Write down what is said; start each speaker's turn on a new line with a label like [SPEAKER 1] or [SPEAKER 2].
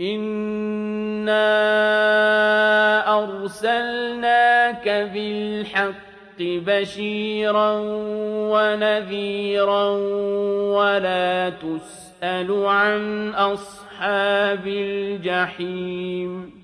[SPEAKER 1] إِنَّا أَرْسَلْنَاكَ بِالْحَقِّ بَشِيرًا وَنَذِيرًا وَلَا تُسْأَلُ عَنْ أَصْحَابِ الْجَحِيمِ